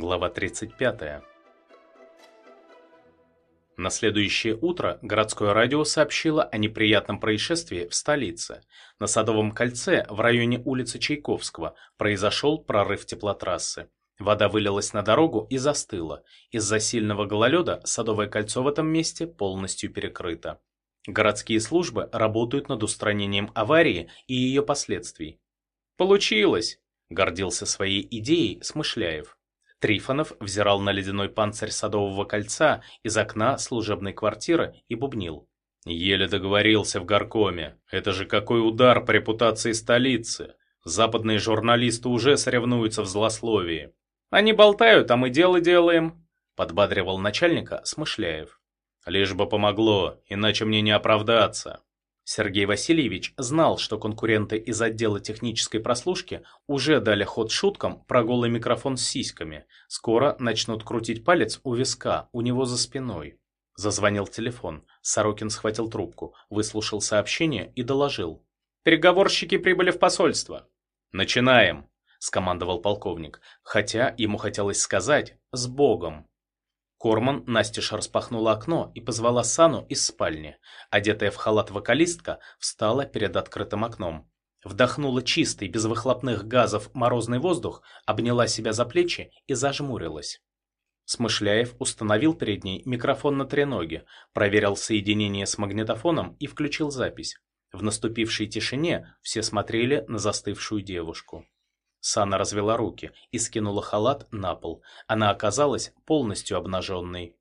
Глава 35. На следующее утро городское радио сообщило о неприятном происшествии в столице. На Садовом кольце в районе улицы Чайковского произошел прорыв теплотрассы. Вода вылилась на дорогу и застыла. Из-за сильного гололеда Садовое кольцо в этом месте полностью перекрыто. Городские службы работают над устранением аварии и ее последствий. «Получилось!» – гордился своей идеей Смышляев. Трифонов взирал на ледяной панцирь Садового кольца из окна служебной квартиры и бубнил. Еле договорился в горкоме. Это же какой удар по репутации столицы. Западные журналисты уже соревнуются в злословии. Они болтают, а мы дело делаем, подбадривал начальника Смышляев. Лишь бы помогло, иначе мне не оправдаться. Сергей Васильевич знал, что конкуренты из отдела технической прослушки уже дали ход шуткам про голый микрофон с сиськами. Скоро начнут крутить палец у виска, у него за спиной. Зазвонил телефон. Сорокин схватил трубку, выслушал сообщение и доложил. «Переговорщики прибыли в посольство». «Начинаем», — скомандовал полковник, хотя ему хотелось сказать «с Богом». Корман настежь распахнула окно и позвала Сану из спальни. Одетая в халат вокалистка встала перед открытым окном. Вдохнула чистый, без выхлопных газов, морозный воздух, обняла себя за плечи и зажмурилась. Смышляев установил перед ней микрофон на треноге, проверил соединение с магнитофоном и включил запись. В наступившей тишине все смотрели на застывшую девушку. Сана развела руки и скинула халат на пол. Она оказалась полностью обнаженной.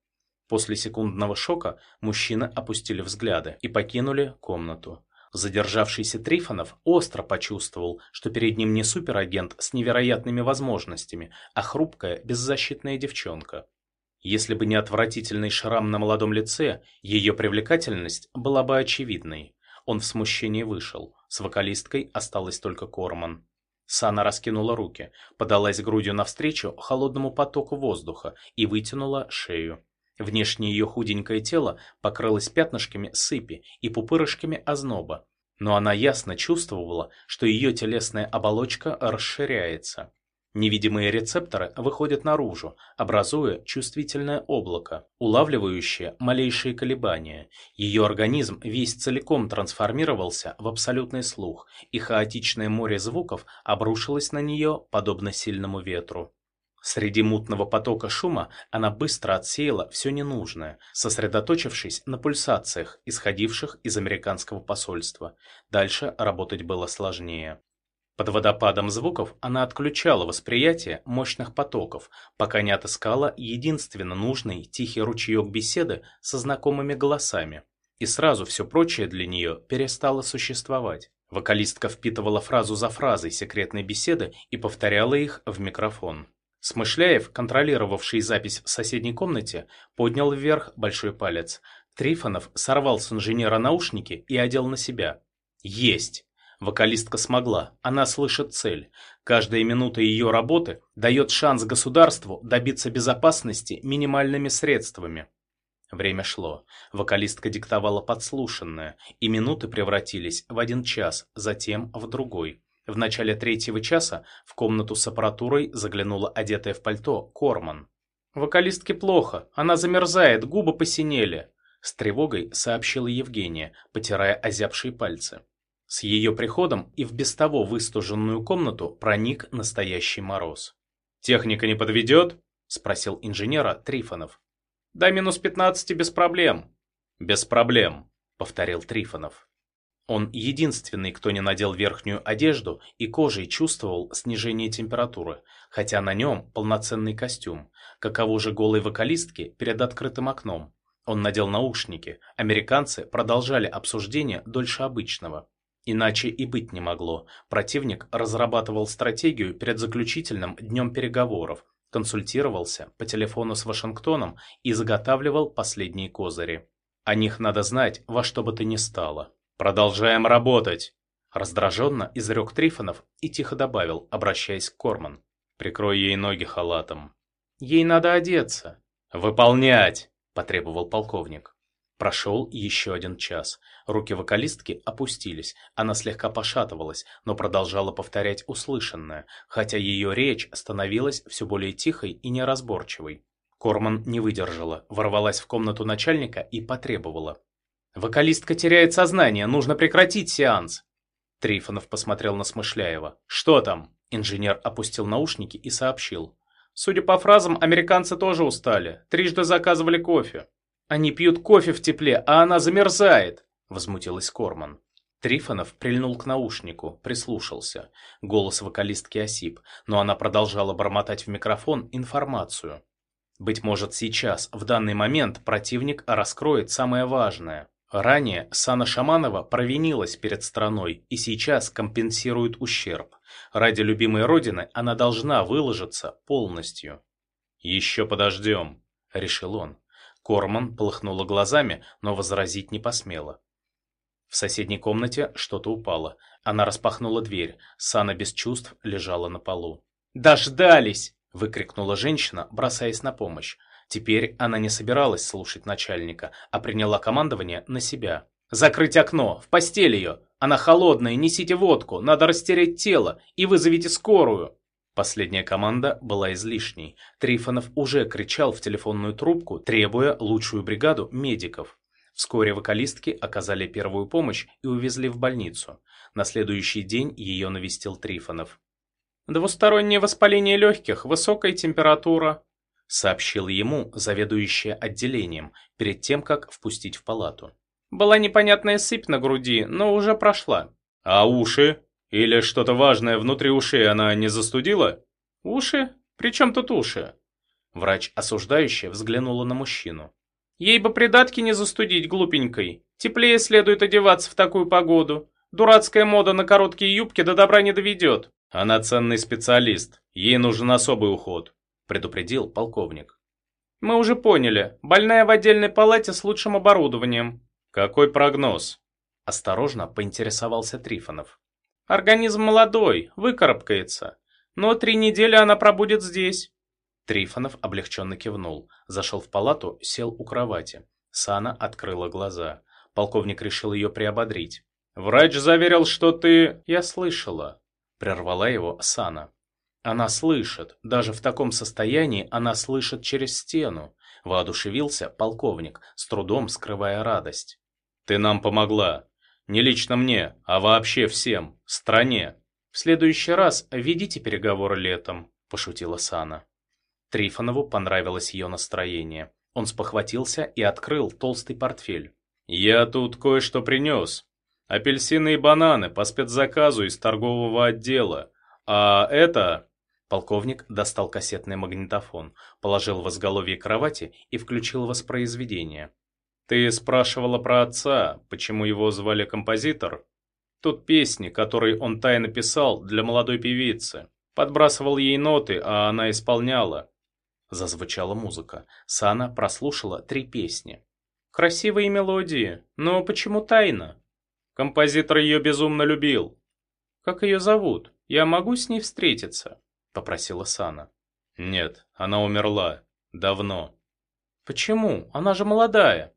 После секундного шока мужчины опустили взгляды и покинули комнату. Задержавшийся Трифонов остро почувствовал, что перед ним не суперагент с невероятными возможностями, а хрупкая, беззащитная девчонка. Если бы не отвратительный шрам на молодом лице, ее привлекательность была бы очевидной. Он в смущении вышел. С вокалисткой осталась только Корман. Сана раскинула руки, подалась грудью навстречу холодному потоку воздуха и вытянула шею. Внешне ее худенькое тело покрылось пятнышками сыпи и пупырышками озноба, но она ясно чувствовала, что ее телесная оболочка расширяется. Невидимые рецепторы выходят наружу, образуя чувствительное облако, улавливающее малейшие колебания. Ее организм весь целиком трансформировался в абсолютный слух, и хаотичное море звуков обрушилось на нее, подобно сильному ветру. Среди мутного потока шума она быстро отсеяла все ненужное, сосредоточившись на пульсациях, исходивших из американского посольства. Дальше работать было сложнее. Под водопадом звуков она отключала восприятие мощных потоков, пока не отыскала единственно нужный тихий ручеек беседы со знакомыми голосами. И сразу все прочее для нее перестало существовать. Вокалистка впитывала фразу за фразой секретной беседы и повторяла их в микрофон. Смышляев, контролировавший запись в соседней комнате, поднял вверх большой палец. Трифонов сорвал с инженера наушники и одел на себя. «Есть!» Вокалистка смогла, она слышит цель. Каждая минута ее работы дает шанс государству добиться безопасности минимальными средствами. Время шло. Вокалистка диктовала подслушанное, и минуты превратились в один час, затем в другой. В начале третьего часа в комнату с аппаратурой заглянула одетая в пальто Корман. «Вокалистке плохо, она замерзает, губы посинели», — с тревогой сообщила Евгения, потирая озябшие пальцы. С ее приходом и в без того выстуженную комнату проник настоящий мороз. «Техника не подведет?» – спросил инженера Трифонов. «До минус пятнадцати без проблем». «Без проблем», – повторил Трифонов. Он единственный, кто не надел верхнюю одежду и кожей чувствовал снижение температуры, хотя на нем полноценный костюм. Каково же голой вокалистки перед открытым окном? Он надел наушники. Американцы продолжали обсуждение дольше обычного. Иначе и быть не могло. Противник разрабатывал стратегию перед заключительным днем переговоров, консультировался по телефону с Вашингтоном и заготавливал последние козыри. О них надо знать во что бы то ни стало. «Продолжаем работать!» Раздраженно изрек Трифонов и тихо добавил, обращаясь к Корман. «Прикрой ей ноги халатом». «Ей надо одеться». «Выполнять!» – потребовал полковник. Прошел еще один час. Руки вокалистки опустились, она слегка пошатывалась, но продолжала повторять услышанное, хотя ее речь становилась все более тихой и неразборчивой. Корман не выдержала, ворвалась в комнату начальника и потребовала. «Вокалистка теряет сознание, нужно прекратить сеанс!» Трифонов посмотрел на Смышляева. «Что там?» Инженер опустил наушники и сообщил. «Судя по фразам, американцы тоже устали. Трижды заказывали кофе». «Они пьют кофе в тепле, а она замерзает!» Возмутилась Корман. Трифонов прильнул к наушнику, прислушался. Голос вокалистки осип, но она продолжала бормотать в микрофон информацию. Быть может, сейчас, в данный момент, противник раскроет самое важное. Ранее Сана Шаманова провинилась перед страной и сейчас компенсирует ущерб. Ради любимой родины она должна выложиться полностью. «Еще подождем», — решил он. Корман полыхнула глазами, но возразить не посмела. В соседней комнате что-то упало. Она распахнула дверь. Сана без чувств лежала на полу. «Дождались!» — выкрикнула женщина, бросаясь на помощь. Теперь она не собиралась слушать начальника, а приняла командование на себя. «Закрыть окно! В постель ее! Она холодная, несите водку, надо растереть тело и вызовите скорую!» Последняя команда была излишней. Трифонов уже кричал в телефонную трубку, требуя лучшую бригаду медиков. Вскоре вокалистки оказали первую помощь и увезли в больницу. На следующий день ее навестил Трифонов. «Двустороннее воспаление легких, высокая температура», сообщил ему заведующая отделением перед тем, как впустить в палату. «Была непонятная сыпь на груди, но уже прошла». «А уши? Или что-то важное внутри ушей она не застудила?» «Уши? При чем тут уши?» Врач осуждающая взглянула на мужчину. «Ей бы придатки не застудить глупенькой. Теплее следует одеваться в такую погоду. Дурацкая мода на короткие юбки до добра не доведет». «Она ценный специалист. Ей нужен особый уход», — предупредил полковник. «Мы уже поняли. Больная в отдельной палате с лучшим оборудованием». «Какой прогноз?» — осторожно поинтересовался Трифонов. «Организм молодой, выкарабкается. Но три недели она пробудет здесь». Трифонов облегченно кивнул, зашел в палату, сел у кровати. Сана открыла глаза. Полковник решил ее приободрить. «Врач заверил, что ты...» «Я слышала», Прервала его Сана. Она слышит. Даже в таком состоянии она слышит через стену. Воодушевился полковник, с трудом скрывая радость. Ты нам помогла. Не лично мне, а вообще всем. Стране. В следующий раз ведите переговоры летом, пошутила Сана. Трифонову понравилось ее настроение. Он спохватился и открыл толстый портфель. «Я тут кое-что принес», Апельсины и бананы по спецзаказу из торгового отдела. А это...» Полковник достал кассетный магнитофон, положил в изголовье кровати и включил воспроизведение. «Ты спрашивала про отца, почему его звали композитор?» Тут песни, которые он тайно писал для молодой певицы. Подбрасывал ей ноты, а она исполняла. Зазвучала музыка. Сана прослушала три песни. «Красивые мелодии, но почему тайна?» Композитор ее безумно любил. Как ее зовут? Я могу с ней встретиться? Попросила Сана. Нет, она умерла. Давно. Почему? Она же молодая.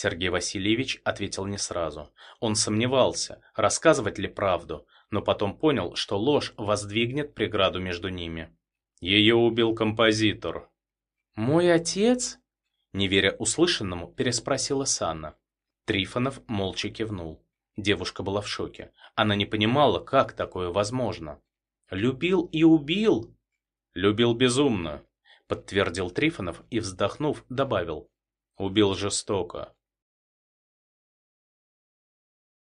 Сергей Васильевич ответил не сразу. Он сомневался, рассказывать ли правду, но потом понял, что ложь воздвигнет преграду между ними. Ее убил композитор. «Мой отец?» Не веря услышанному, переспросила Санна. Трифонов молча кивнул. Девушка была в шоке. Она не понимала, как такое возможно. «Любил и убил?» «Любил безумно», — подтвердил Трифонов и, вздохнув, добавил. «Убил жестоко.